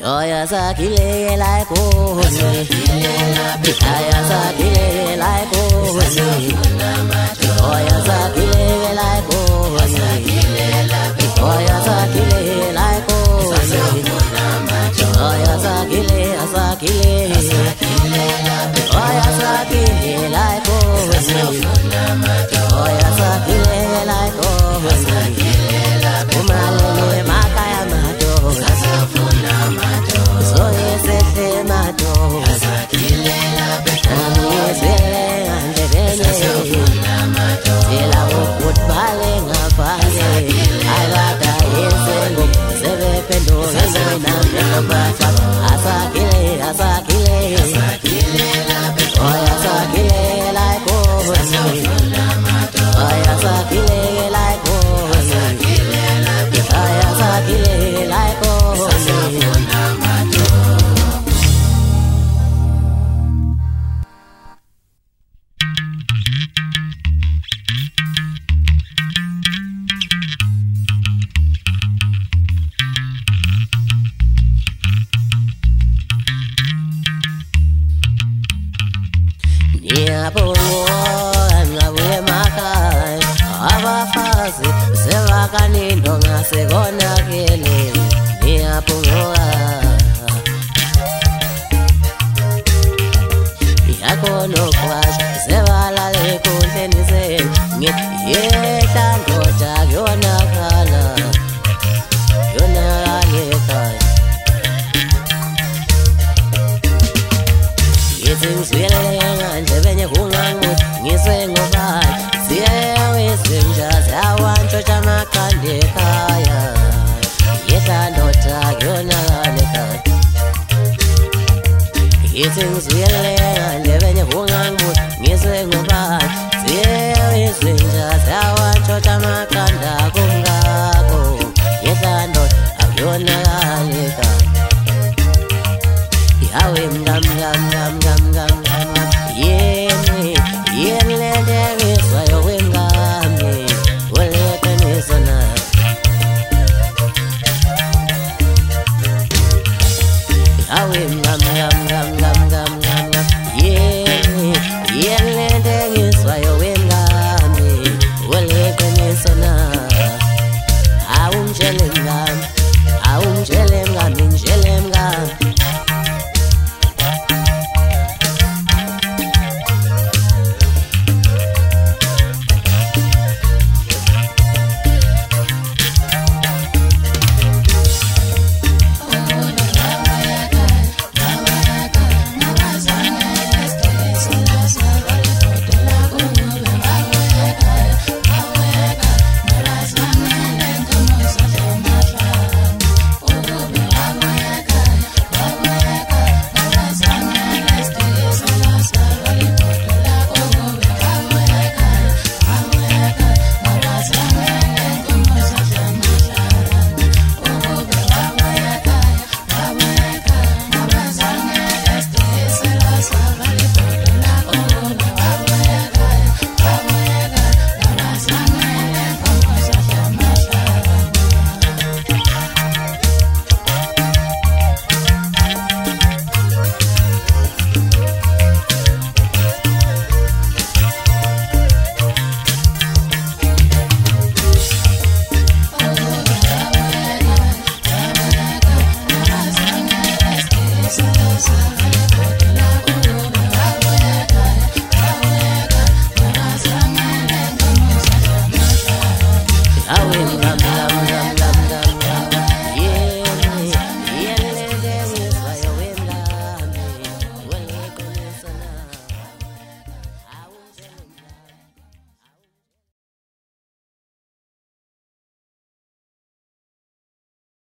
Oya sakile like kone. Aya sakile like kone. Oya sakile like kone. Oya sakile like kone. Oya sakile asakile. Oya sakile like kone. Ngiyabonga ngabuye emakhaya abafazi sebakanindo ngasekonakele ngiyabonga. Yakhona okwasha sebalale enkundleni zenu ngiyehla ndoda kuyonakala ekhaya Yithi ngisuyelele ngandlebe enye kunganguthi ngisengobani Siyewe nja siyawantshontsha amaqanda kungakho akuyonakala ekhaya yawe mngam ngam ngam ngam ngam ngam yeni yeni